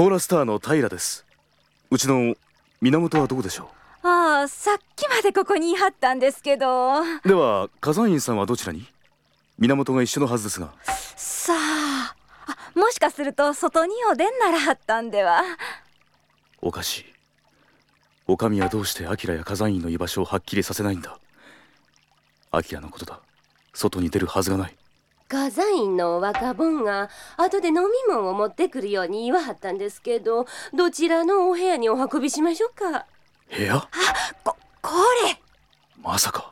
ポーラスターの平です。うちの源はどこでしょああさっきまでここにいはったんですけど。うでは火山院さんはどちらに？源が一緒のはずですが。さああもしかすると外におでんならはったんでは？おかしい。お上はどうしてアキラや火山院の居場所をはっきりさせないんだ？アキラのことだ。外に出るはずがない火山院の若者が後で飲み物を持ってくるように言わはったんですけどどちらのお部屋にお運びしましょうか？部屋？ここれ！まさか